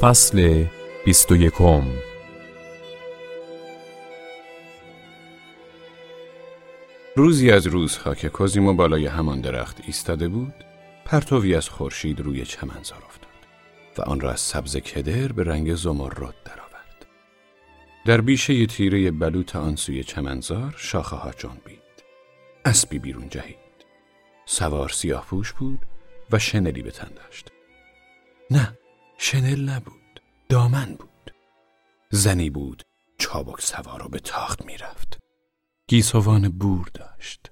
فصل بیست و یکم. روزی از روزها که کوزیمو بالای همان درخت ایستاده بود پرتوی از خورشید روی چمنزار افتاد و آن را از سبز کدر به رنگ زمرد درآورد. در بیشه تیره بلوط آن سوی چمنزار شاخه ها جنبید اسبی بیرون جهید. سوار سیاه پوش بود و شنلی به تن داشت. نه شنل نبود دامن بود زنی بود چابک سوار و به تاخت می‌رفت گیسوان بور داشت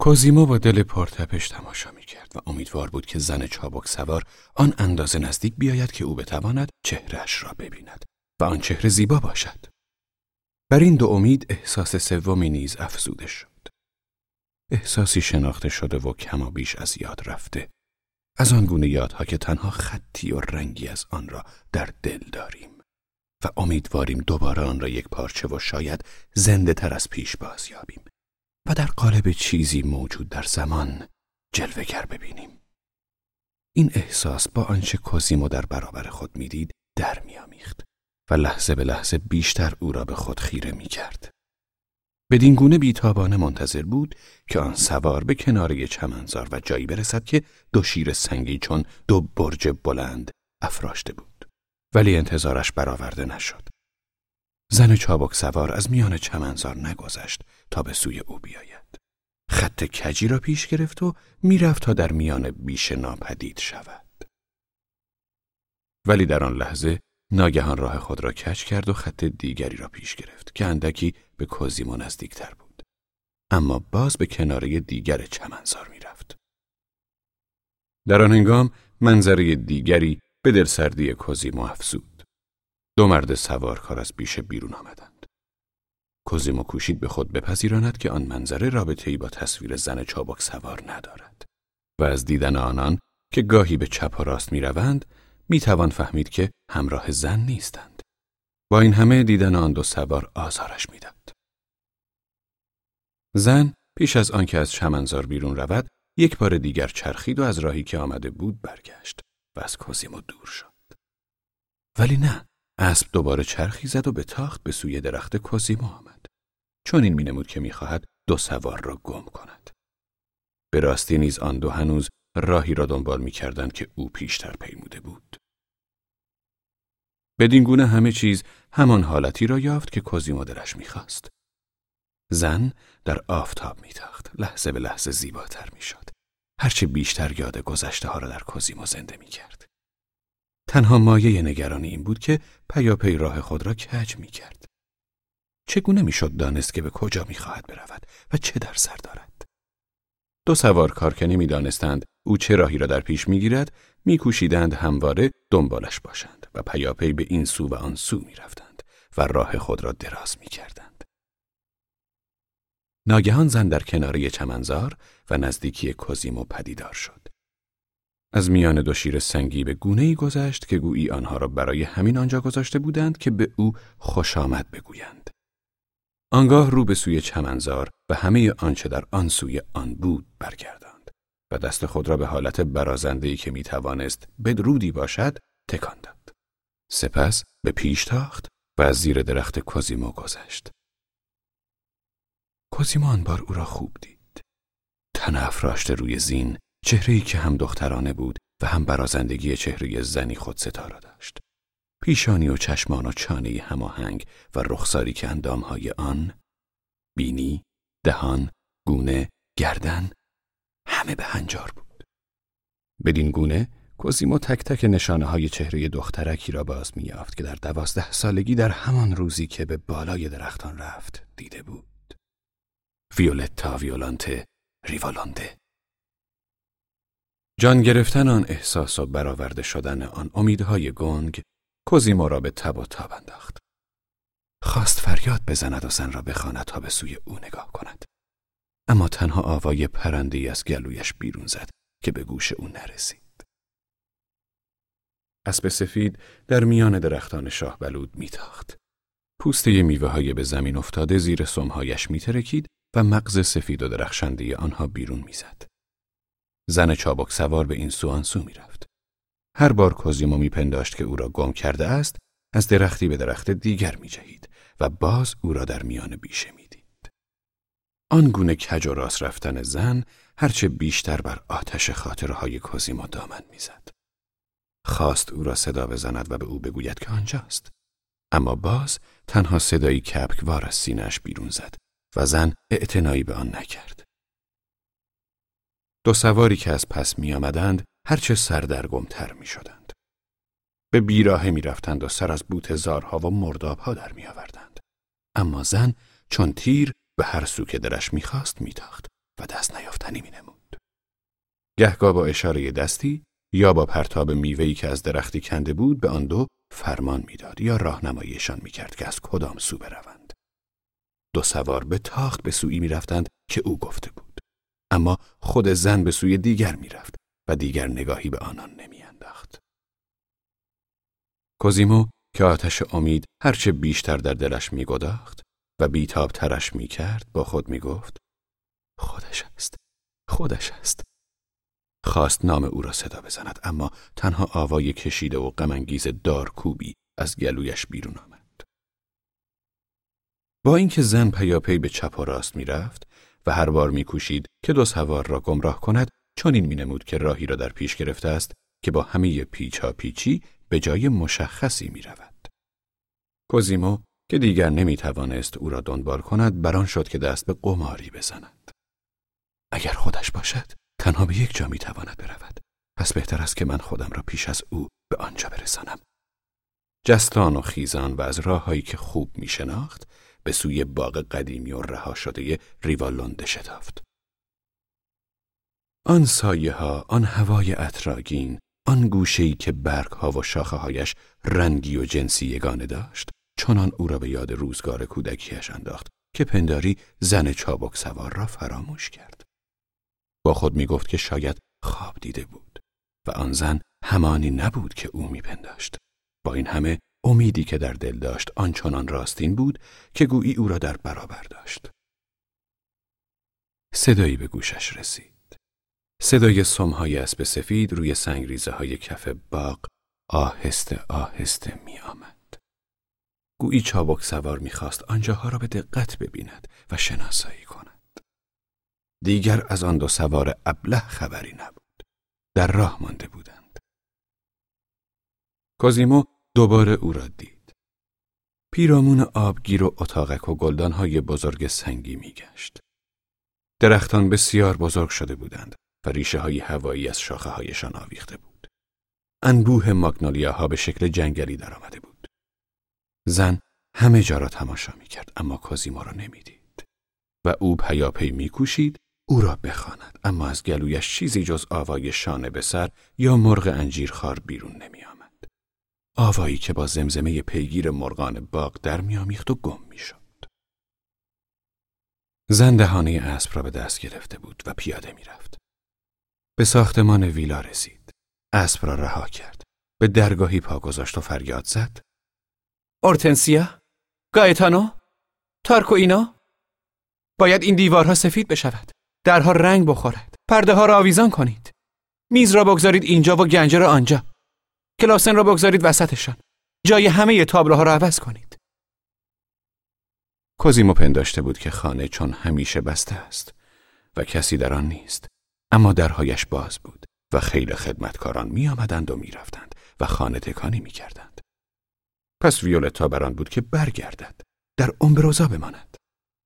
کوزیمو با دل پرتپش تماشا می کرد و امیدوار بود که زن چابک سوار آن اندازه نزدیک بیاید که او بتواند چهرش را ببیند و آن چهره زیبا باشد. بر این دو امید احساس سومی نیز افزوده شد. احساسی شناخته شده و کما بیش از یاد رفته. از آن گونه یادها که تنها خطی و رنگی از آن را در دل داریم. و امیدواریم دوباره آن را یک پارچه و شاید زنده تر از پیش باز یابیم و در قالب چیزی موجود در زمان جلوگر ببینیم. این احساس با آنچه کوزیمو در برابر خود می‌دید در میامیخت و لحظه به لحظه بیشتر او را به خود خیره می کرد. بدین گونه بیتابانه منتظر بود که آن سوار به کناره چمنزار و جایی برسد که دو شیر سنگی چون دو برج بلند افراشته بود. ولی انتظارش برآورده نشد. زن چابک سوار از میان چمنزار نگذشت تا به سوی او بیاید. خط کجی را پیش گرفت و می‌رفت تا در میان بیش ناپدید شود. ولی در آن لحظه ناگهان راه خود را کج کرد و خط دیگری را پیش گرفت که اندکی به کوزیمو نزدیکتر بود. اما باز به کناره دیگر چمنزار می‌رفت. در آن هنگام منظره دیگری به دل سردی کوزیمو افزود. دو مرد سوارکار از بیشه بیرون آمدند. کوزیمو کوشید به خود بپذیراند که آن منظره رابطه ای با تصویر زن چابک سوار ندارد و از دیدن آنان که گاهی به چپ و راست می روند می توان فهمید که همراه زن نیستند. با این همه دیدن آن دو سوار آزارش می‌داد. زن پیش از آنکه از چمنزار بیرون رود یک بار دیگر چرخید و از راهی که آمده بود برگشت. و از کوزیمو دور شد. ولی نه، اسب دوباره چرخی زد و به تاخت به سوی درخت کوزیمو آمد. چون این مینمود که می‌خواهد دو سوار را گم کند. به راستی نیز آن دو هنوز راهی را دنبال می‌کردند که او پیشتر پیموده بود. بدین گونه همه چیز همان حالتی را یافت که کوزیمو دلش می‌خواست. زن در آفتاب میتاخت، لحظه به لحظه زیباتر می‌شد. هرچه بیشتر یاد گذشته ها را در کوزیمو زنده می کرد. تنها مایه نگرانی این بود که پیاپی راه خود را کج می کرد. چگونه می‌شد دانست که به کجا می خواهد برود و چه در سر دارد؟ دو سوار کارکنی می دانستند او چه راهی را در پیش می گیرد می کوشیدند همواره دنبالش باشند و پیاپی به این سو و آن سو می رفتند و راه خود را دراز می کردند. ناگهان زن در کناری چمنزار و نزدیکی کوزیمو پدیدار شد. از میان دو شیر سنگی به گونه ای گذشت که گویی آنها را برای همین آنجا گذاشته بودند که به او خوش آمد بگویند. آنگاه رو به سوی چمنزار و همه آنچه در آن سوی آن بود برگرداند و دست خود را به حالت برازندهی که می توانست بدرودی باشد تکان داد. سپس به پیش تاخت و از زیر درخت کوزیمو گذشت. کوزیمو آن بار او را خوب دید. تن افراشته روی زین، چهره‌ای که هم دخترانه بود و هم برازندگی چهره زنی خود ستاره داشت. پیشانی و چشمان و چانه هماهنگ و رخساری که اندامهای آن بینی، دهان، گونه، گردن همه به هنجار بود. بدین گونه کوزیمو تک تک نشانه های چهره دخترکی را باز میافت که در دوازده سالگی در همان روزی که به بالای درختان رفت دیده بود. ویولتا ویولانته ریوالانده. جان گرفتن آن احساس و برآورده شدن آن امیدهای گنگ کوزیمو را به تب و تاب انداخت. خواست فریاد بزند و زن را بخواند تا به سوی او نگاه کند. اما تنها آوای پرنده از گلویش بیرون زد که به گوش او نرسید. اسب سفید در میان درختان شاه بلود میتاخت. پوسته میوه های به زمین افتاده زیر سمهایش میترکید و مغز سفید و درخشنده آنها بیرون می‌زد. زن چابک سوار به این سو آن سو می‌رفت. هر بار کوزیمو میپنداشت که او را گم کرده است از درختی به درخت دیگر میجهید و باز او را در میان بیشه می‌دید آن گونه کج و راست رفتن زن هرچه بیشتر بر آتش خاطرهای کوزیمو دامن می‌زد خواست او را صدا بزند و به او بگوید که آنجاست اما باز تنها صدایی کپکوار از سینهش بیرون زد و زن اعتنایی به آن نکرد دو سواری که از پس می آمدند هرچه سردرگمتر می شدند. به بیراهه می رفتند و سر از بوت زارها و مردابها در می آوردند. اما زن چون تیر به هر سو که درش می‌خواست میتاخت و دست نیافتنی می نمود. گهگاه با اشاره دستی یا با پرتاب میوهی که از درختی کنده بود به آن دو فرمان می‌داد یا راهنماییشان می‌کرد که از کدام سو بروند. دو سوار به تاخت به سوی می‌رفتند که او گفته بود. اما خود زن به سوی دیگر می‌رفت و دیگر نگاهی به آنان نمیانداخت. کوزیمو که آتش امید هرچه بیشتر در دلش میگداخت و بیتاب ترش می‌کرد با خود می‌گفت خودش است خودش است خواست نام او را صدا بزند اما تنها آوای کشیده و غمانگیز دارکوبی از گلویش بیرون آمد با اینکه زن پیاپی به چپ و راست می‌رفت و هر بار میکوشید که دو سوار را گمراه کند چون این مینمود که راهی را در پیش گرفته است که با همه پیچا پیچی به جای مشخصی می رود. کوزیمو که دیگر نمی توانست او را دنبال کند بران شد که دست به قماری بزند. اگر خودش باشد تنها به یک جا می تواند برود. پس بهتر است که من خودم را پیش از او به آنجا برسانم. جستان و خیزان و از راههایی که خوب می شناخت به سوی باغ قدیمی و رها شده ریوالونده شتافت. آن سایه ها، آن هوای اطراگین، آن گوشه‌ای که برگ ها و شاخه هایش رنگی و جنسی یگانه داشت، چنان او را به یاد روزگار کودکیش انداخت که پنداری زن چابک سوار را فراموش کرد. با خود می گفت که شاید خواب دیده بود و آن زن همانی نبود که او میپنداشت. با این همه امیدی که در دل داشت آنچنان راستین بود که گویی او را در برابر داشت. صدایی به گوشش رسید. صدای سمهای اسب سفید روی سنگریزه های کف باغ آهسته آهسته می آمد. گویی چابک سوار می‌خواست آنجاها را به دقت ببیند و شناسایی کند. دیگر از آن دو سوار ابله خبری نبود. در راه مانده بودند. کازیمو دوباره او را دید. پیرامون آبگیر و اتاقک و گلدانهای بزرگ سنگی میگشت. درختان بسیار بزرگ شده بودند و ریشه های هوایی از شاخه هایشان آویخته بود. انبوه ماگنالیاها به شکل جنگلی درآمده بود. زن همه جا را تماشا می کرد اما کازیما را نمی‌دید و او پیاپی میکوشید او را بخواند اما از گلویش چیزی جز آوای شانه به سر یا مرغ انجیرخوار بیرون نمی آمد. آوایی که با زمزمه پیگیر مرغان باغ در میآمیخت و گم می‌شد. زن دهانه اسب را به دست گرفته بود و پیاده می‌رفت. به ساختمان ویلا رسید. اسب را رها کرد. به درگاهی پا گذاشت و فریاد زد. اورتنسیا؟ گایتانو؟ تارکو اینا؟ باید این دیوارها سفید بشود. درها رنگ بخورد. پرده ها را آویزان کنید. میز را بگذارید اینجا و گنجه را آنجا. کلاسن را بگذارید وسطشان. جای همه تابلوها را عوض کنید. کوزیمو پنداشته بود که خانه چون همیشه بسته است و کسی در آن نیست. اما درهایش باز بود و خیلی خدمتکاران می آمدند و می رفتند و خانه تکانی می کردند. پس ویولتا بران بود که برگردد در امبروزا بماند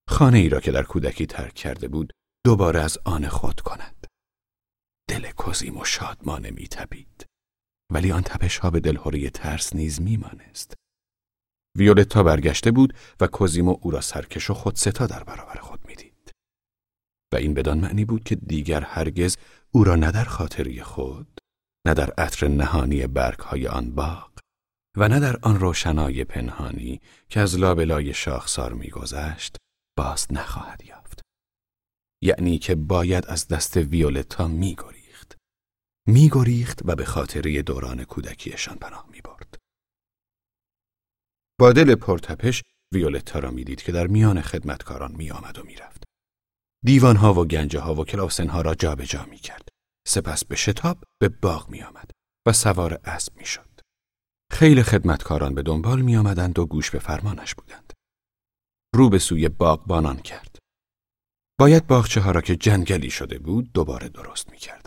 خانه ای را که در کودکی ترک کرده بود دوباره از آن خود کند دل کوزیم و شادمانه می تبید. ولی آن تپش ها به دلهوری ترس نیز میمانست. ویولتا برگشته بود و کوزیمو او را سرکش و خودستا در برابر خود و این بدان معنی بود که دیگر هرگز او را نه در خاطری خود نه در عطر نهانی برگهای آن باغ و نه در آن روشنای پنهانی که از لابلای شاخسار میگذشت باز نخواهد یافت. یعنی که باید از دست ویولتا میگریخت میگریخت و به خاطری دوران کودکیشان پناه می‌برد با دل پرتپش ویولتا را می‌دید که در میان خدمتکاران میآمد و می‌رفت دیوانها و گنجه ها و کلاسنها را جابجا جا می کرد. سپس به شتاب به باغ می آمد و سوار اسب می‌شد. خیلی خدمتکاران به دنبال می آمدند و گوش به فرمانش بودند. رو به سوی باغبانان کرد. باید باغچه ها را که جنگلی شده بود دوباره درست می کردند.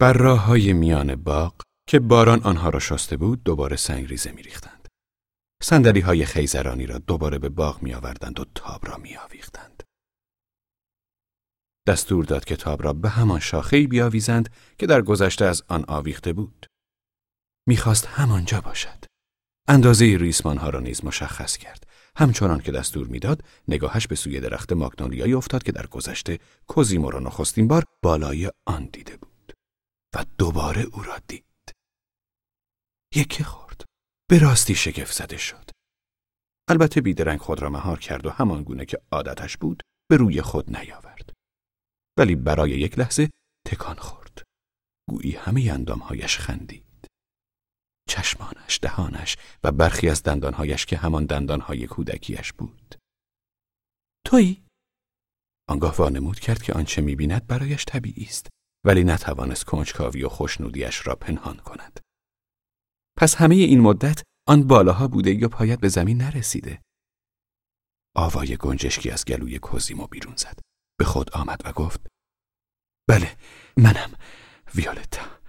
بر راه های میان باغ که باران آنها را شسته بود دوباره سنگریزه می ریختند. سندلی های خیزرانی را دوباره به باغ می آوردند و تاب را می آویختند. دستور داد که تاب را به همان شاخه‌ای بیاویزند که در گذشته از آن آویخته بود. می‌خواست همانجا باشد. اندازه ریسمان ها را نیز مشخص کرد. همچنان که دستور می‌داد، نگاهش به سوی درخت ماگنولیایی افتاد که در گذشته کوزیمو را نخستین بار بالای آن دیده بود و دوباره او را دید. یکی خورد. به راستی شگفت زده شد. البته بیدرنگ خود را مهار کرد و همان گونه که عادتش بود به روی خود نیاورد. ولی برای یک لحظه تکان خورد. گویی همه اندامهایش خندید. چشمانش، دهانش و برخی از دندانهایش که همان دندانهای کودکیش بود. تویی؟ آنگاه وانمود کرد که آنچه می‌بیند برایش طبیعی است ولی نتوانست کنجکاوی و خوشنودیش را پنهان کند. پس همه این مدت آن بالاها بوده یا پایت به زمین نرسیده. آوای گنجشکی از گلوی کوزیمو بیرون زد. به خود آمد و گفت بله منم ویولتا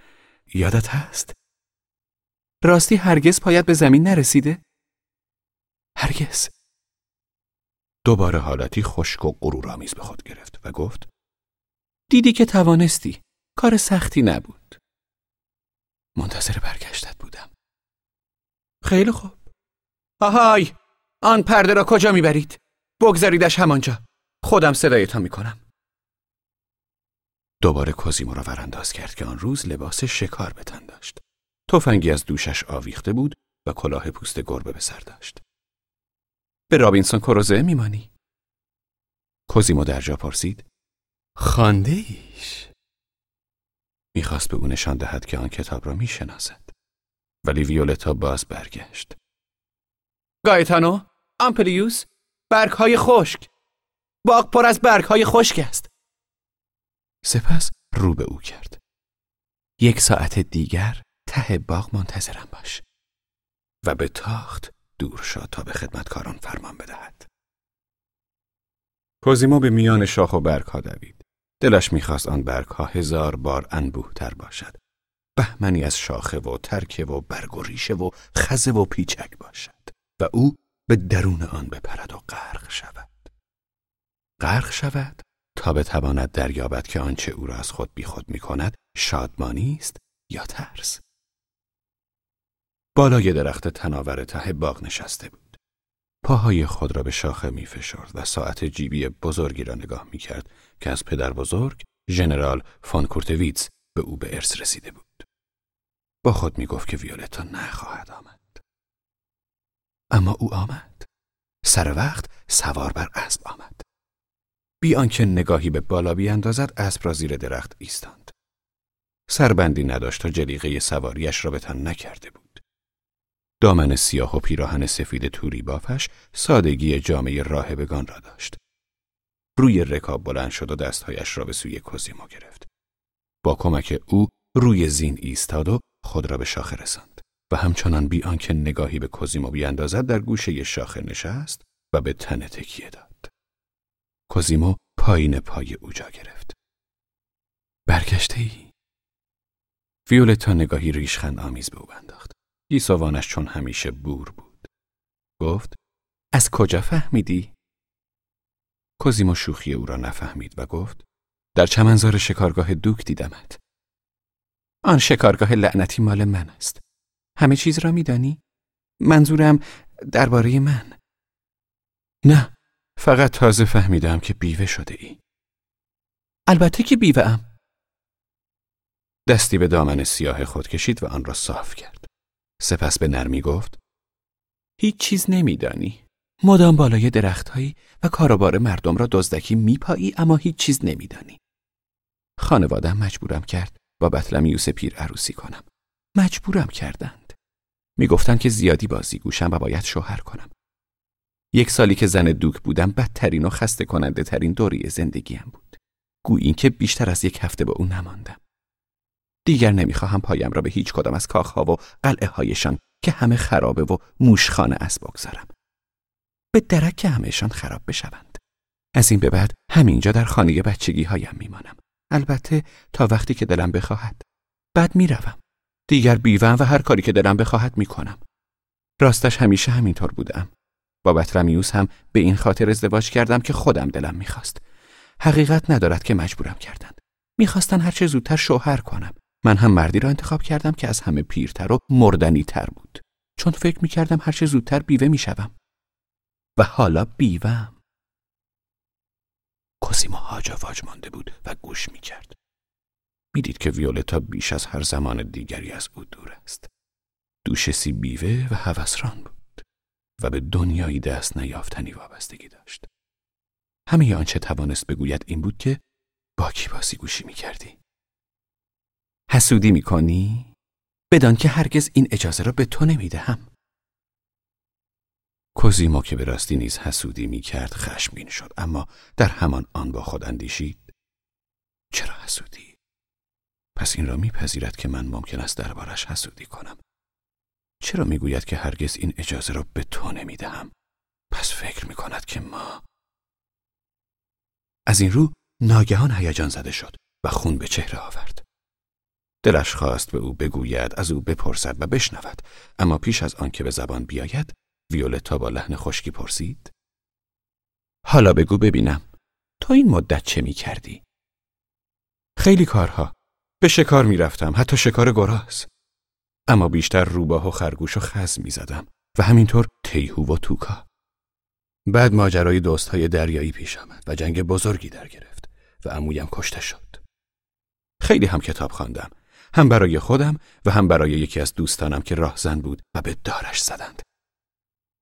یادت هست؟ راستی هرگز پایت به زمین نرسیده؟ هرگز دوباره حالتی خشک و غرورآمیز به خود گرفت و گفت دیدی که توانستی کار سختی نبود. منتظر برگشتت بودم. خیلی خوب. آهای آن پرده را کجا می‌برید؟ بگذاریدش همانجا. خودم صدایتان می‌کنم. دوباره کوزیمو را ورانداز کرد که آن روز لباس شکار به تن داشت. تفنگی از دوشش آویخته بود و کلاه پوست گربه به سر داشت. به رابینسون کروزه میمانی؟ کوزیمو در جا پرسید. خانده ایش می‌خواست به او نشان دهد که آن کتاب را می‌شناسد. ولی ویولتا باز برگشت. گایتانو آمپلیوس برگ های خشک. باغ پر از برگ های خشک است. سپس رو به او کرد. یک ساعت دیگر ته باغ منتظرم باش. و به تاخت دور شد تا به خدمتکاران فرمان بدهد. کوزیمو به میان شاخ و برگ ها دوید. دلش می‌خواست آن برگ ها هزار بار انبوه تر باشد. بهمنی از شاخه و ترکه و برگ و ریشه و خزه و پیچک باشد و او به درون آن بپرد و غرق شود. غرق شود تا بتواند دریابد که آنچه او را از خود بیخود می کند شادمانی است یا ترس. بالای درخت تناور ته باغ نشسته بود. پاهای خود را به شاخه می فشرد و ساعت جیبی بزرگی را نگاه می کرد که از پدر بزرگ ژنرال فون کورتویتس به او به ارث رسیده بود. با خود می گفت که ویولتا نخواهد آمد. اما او آمد. سر وقت سوار بر اسب آمد. بی آنکه نگاهی به بالا بیاندازد اسب را زیر درخت ایستاند. سربندی نداشت و جلیقه سواریش را به تن نکرده بود. دامن سیاه و پیراهن سفید توری بافش سادگی جامعه راهبگان را داشت روی رکاب بلند شد و دستهایش را به سوی کوزیمو گرفت با کمک او روی زین ایستاد و خود را به شاخه رساند و همچنان بی آنکه نگاهی به کوزیمو بیاندازد در گوشه شاخه نشست و به تن تکیه داد. کوزیمو پایین پای او جا گرفت. برگشته ای؟ ویولتا نگاهی ریشخند آمیز به او انداخت. گیسوانش چون همیشه بور بود. گفت از کجا فهمیدی؟ کوزیمو شوخی او را نفهمید و گفت در چمنزار شکارگاه دوک دیدمت. آن شکارگاه لعنتی مال من است. همه چیز را میدانی؟ منظورم درباره من. نه، فقط تازه فهمیدم که بیوه شده ای. البته که بیوه ام. دستی به دامن سیاه خود کشید و آن را صاف کرد. سپس به نرمی گفت هیچ چیز نمیدانی. مدام بالای درختهایی و کاروبار مردم را دزدکی میپایی اما هیچ چیز نمیدانی. خانوادم مجبورم کرد با بطلمیوس پیر عروسی کنم. مجبورم کردند. می‌گفتند که زیادی بازی گوشم و باید شوهر کنم. یک سالی که زن دوک بودم بدترین و خسته کننده ترین دوری زندگیم بود. گویی که بیشتر از یک هفته با او نماندم. دیگر نمی‌خواهم پایم را به هیچ کدام از کاخها و قلعه هایشان که همه خرابه و موشخانه است بگذارم. به درک که همهشان خراب بشوند. از این به بعد همینجا در خانه بچگی هایم میمانم. البته تا وقتی که دلم بخواهد. بعد می‌روم. دیگر بیوم و هر کاری که دلم بخواهد می‌کنم. راستش همیشه همینطور بودم. با بطرمیوس هم به این خاطر ازدواج کردم که خودم دلم می‌خواست. حقیقت ندارد که مجبورم کردند. می‌خواستن هرچه زودتر شوهر کنم. من هم مردی را انتخاب کردم که از همه پیرتر و مردنی تر بود. چون فکر می‌کردم هرچه زودتر بیوه می‌شوم. و حالا بیوم. کوسیمو هاجا واج مانده بود و گوش می‌کرد. می‌دید که ویولتا بیش از هر زمان دیگری از او دور است. دوشسی بیوه و هوسران بود و به دنیایی دست نیافتنی وابستگی داشت. همه آنچه توانست بگوید این بود که با کی بازی گوشی می کردی؟ حسودی می کنی؟ بدان که هرگز این اجازه را به تو نمی دهم. کوزیمو که به راستی نیز حسودی می کرد خشمگین شد اما در همان آن با خود اندیشید چرا حسودی؟ پس این را میپذیرد که من ممکن است دربارش حسودی کنم چرا می‌گوید که هرگز این اجازه را به تو نمی‌دهم پس فکر می کند که ما از این رو ناگهان هیجان زده شد و خون به چهره آورد. دلش خواست به او بگوید از او بپرسد و بشنود. اما پیش از آن که به زبان بیاید ویولتا با لحن خشکی پرسید. حالا بگو ببینم تو این مدت چه می کردی؟ خیلی کارها. به شکار می رفتم حتی شکار گراز. اما بیشتر روباه و خرگوش و خز می زدم و همینطور تیهو و توکا. بعد ماجرای دوستهای دریایی پیش آمد و جنگ بزرگی در گرفت و عمویم کشته شد. خیلی هم کتاب خواندم، هم برای خودم و هم برای یکی از دوستانم که راهزن بود و به دارش زدند.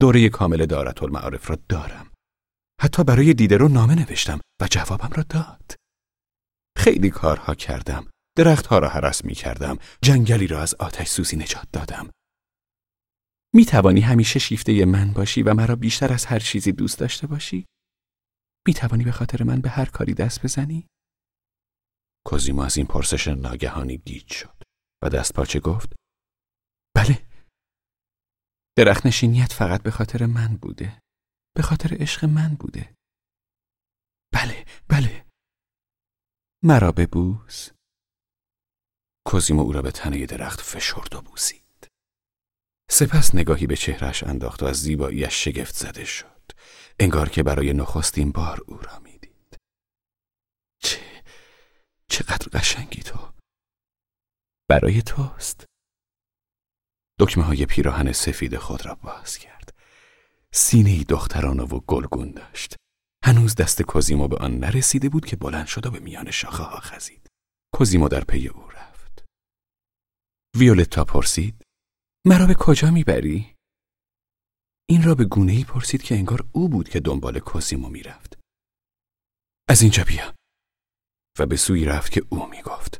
دوره کامل دارت المعارف را دارم. حتی برای دیده رو نامه نوشتم و جوابم را داد. خیلی کارها کردم. درختها را حرس می کردم. جنگلی را از آتش سوزی نجات دادم. می توانی همیشه شیفته من باشی و مرا بیشتر از هر چیزی دوست داشته باشی؟ می توانی به خاطر من به هر کاری دست بزنی؟ کوزیمو از این پرسش ناگهانی گیج شد و دست پاچه گفت بله. درخت نشینیت فقط به خاطر من بوده. به خاطر عشق من بوده. بله بله. مرا ببوس. کوزیمو او را به تنه درخت فشرد و بوسید. سپس نگاهی به چهرش انداخت و از زیباییش شگفت زده شد. انگار که برای نخستین بار او را می‌دید چه چقدر قشنگی تو برای توست دکمه های پیراهن سفید خود را باز کرد سینه دخترانه و گلگون داشت هنوز دست کوزیمو به آن نرسیده بود که بلند شد و به میان شاخه ها خزید کوزیمو در پی او رفت ویولتا پرسید مرا به کجا می‌بری؟ این را به گونه ای پرسید که انگار او بود که دنبال کوسیمو می‌رفت. از اینجا بیا. و به سوی رفت که او می‌گفت.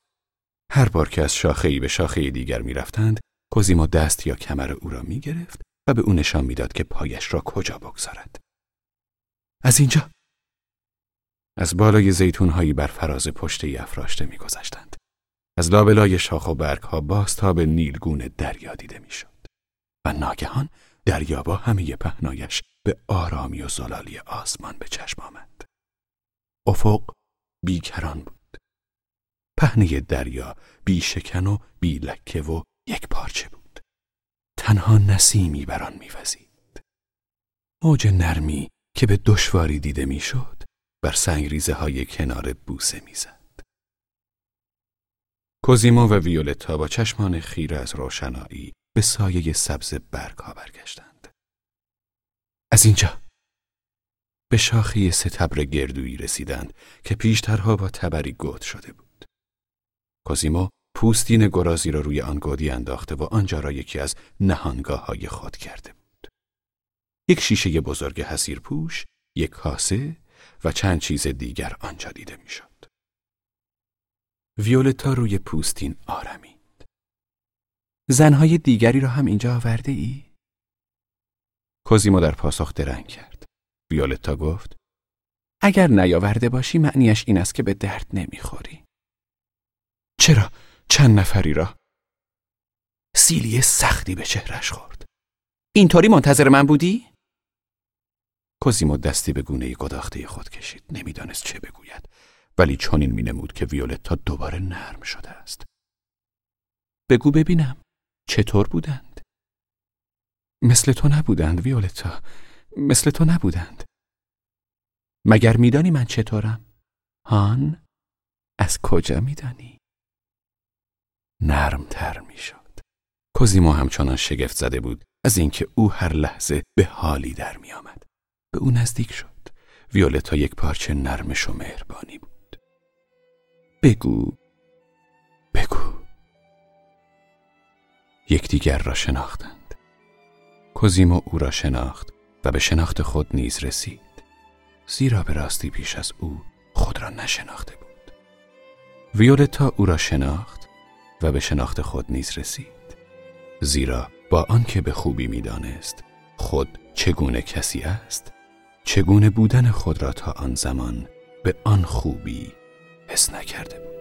هر بار که از شاخه ای به شاخه دیگر می‌رفتند، کوزیمو دست یا کمر او را می‌گرفت و به او نشان می‌داد که پایش را کجا بگذارد. از اینجا از بالای زیتونهایی بر فراز پشته افراشته میگذشتند. از لابلای شاخ و برگ ها باز تا به نیلگون دریا دیده می‌شد و ناگهان دریا با همه پهنایش به آرامی و زلالی آسمان به چشم آمد. افق بیکران بود. پهنه دریا بی شکن و بی لکه و یک پارچه بود. تنها نسیمی بر آن میوزید. موج نرمی که به دشواری دیده می‌شد بر سنگریزه های کنار بوسه می‌زد. کوزیمو و ویولتا با چشمان خیره از روشنایی به سایه سبز برگ ها برگشتند. از اینجا به شاخی ستبر گردویی رسیدند که پیشترها با تبری گود شده بود. کوزیمو پوستین گرازی را روی آن گودی انداخته و آنجا را یکی از نهانگاه های خود کرده بود. یک شیشه بزرگ حسیر پوش، یک کاسه و چند چیز دیگر آنجا دیده می‌شد. ویولتا روی پوستین آرمید. زنهای دیگری را هم اینجا آورده ای؟ کوزیمو در پاسخ درنگ کرد. ویولتا گفت اگر نیاورده باشی معنیش این است که به درد نمی‌خوری. چرا؟ چند نفری را سیلی سختی به چهرش خورد اینطوری منتظر من بودی؟ کوزیمو دستی به گونه گداخته خود کشید نمی‌دانست چه بگوید ولی چنین مینمود که ویولتا دوباره نرم شده است بگو ببینم چطور بودند؟ مثل تو نبودند ویولتا مثل تو نبودند. مگر میدانی من چطورم؟ هان؟ از کجا میدانی؟ نرمتر می‌شد. کوزیمو همچنان شگفت زده بود از اینکه او هر لحظه به حالی در میآمد. به او نزدیک شد. ویولتا یک پارچه نرمش و مهربانی بود. بگو. بگو. یکدیگر را شناختند. کوزیمو او را شناخت. و به شناخت خود نیز رسید. زیرا به راستی پیش از او خود را نشناخته بود. ویولتا او را شناخت و به شناخت خود نیز رسید. زیرا با آنکه به خوبی می‌دانست خود چگونه کسی است چگونه بودن خود را تا آن زمان به آن خوبی حس نکرده بود.